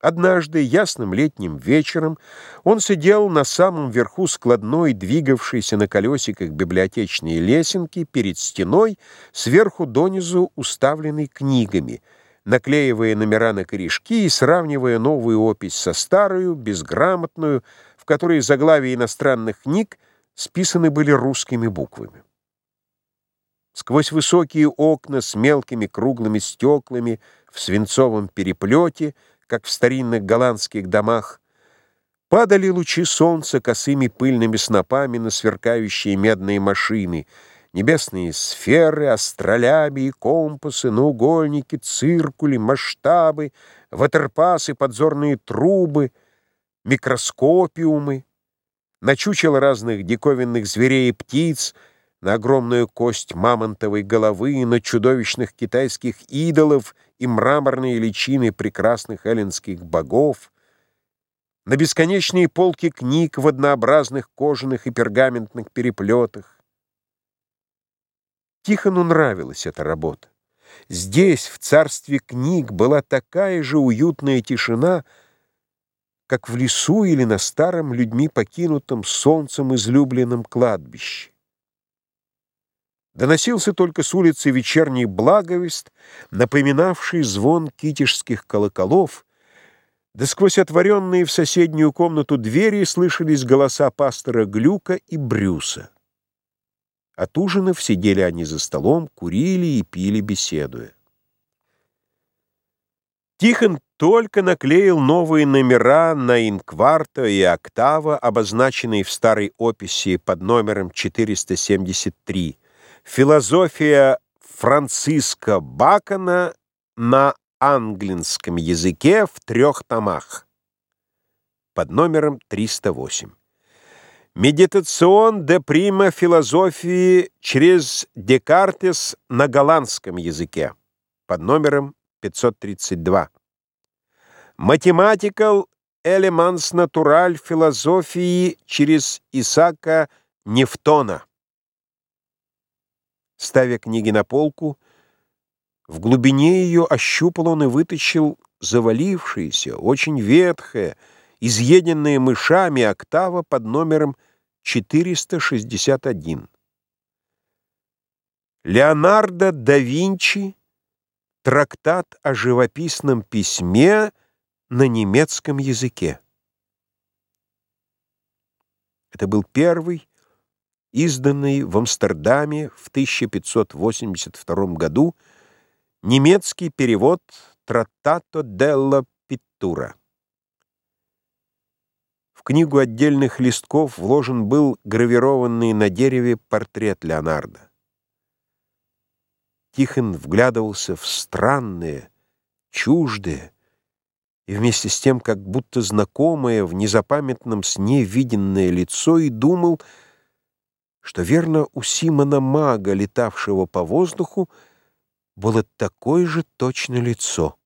Однажды, ясным летним вечером, он сидел на самом верху складной, двигавшейся на колесиках библиотечной лесенки перед стеной, сверху донизу уставленной книгами, наклеивая номера на корешки и сравнивая новую опись со старую, безграмотную, в которой заглавия иностранных книг списаны были русскими буквами. Сквозь высокие окна с мелкими круглыми стеклами в свинцовом переплете — как в старинных голландских домах, падали лучи солнца косыми пыльными снопами на сверкающие медные машины, небесные сферы, астролябии, компасы, наугольники, циркули, масштабы, ватерпасы, подзорные трубы, микроскопиумы, на чучело разных диковинных зверей и птиц — на огромную кость мамонтовой головы, на чудовищных китайских идолов и мраморные личины прекрасных эллинских богов, на бесконечные полки книг в однообразных кожаных и пергаментных переплетах. Тихону нравилась эта работа. Здесь, в царстве книг, была такая же уютная тишина, как в лесу или на старом людьми покинутом солнцем излюбленном кладбище. Доносился только с улицы вечерний благовест, напоминавший звон китежских колоколов, да сквозь отворенные в соседнюю комнату двери слышались голоса пастора Глюка и Брюса. От ужинов сидели они за столом, курили и пили, беседуя. Тихон только наклеил новые номера на инкварто и октава, обозначенные в старой описи под номером 473, Философия Франциска Бакона на английском языке в трех томах под номером 308. Медитацион де прима философии через Декартес на голландском языке под номером 532. Mathematical Elements Natural философии через Исаака Нефтона Ставя книги на полку, в глубине ее ощупал он и вытащил завалившееся, очень ветхое, изъеденное мышами октава под номером 461. Леонардо да Винчи «Трактат о живописном письме на немецком языке». Это был первый изданный в Амстердаме в 1582 году немецкий перевод «Траттато делла Питтура». В книгу отдельных листков вложен был гравированный на дереве портрет Леонардо. Тихон вглядывался в странное, чуждое и вместе с тем как будто знакомое в незапамятном сне виденное лицо и думал, что, верно, у Симона Мага, летавшего по воздуху, было такое же точно лицо.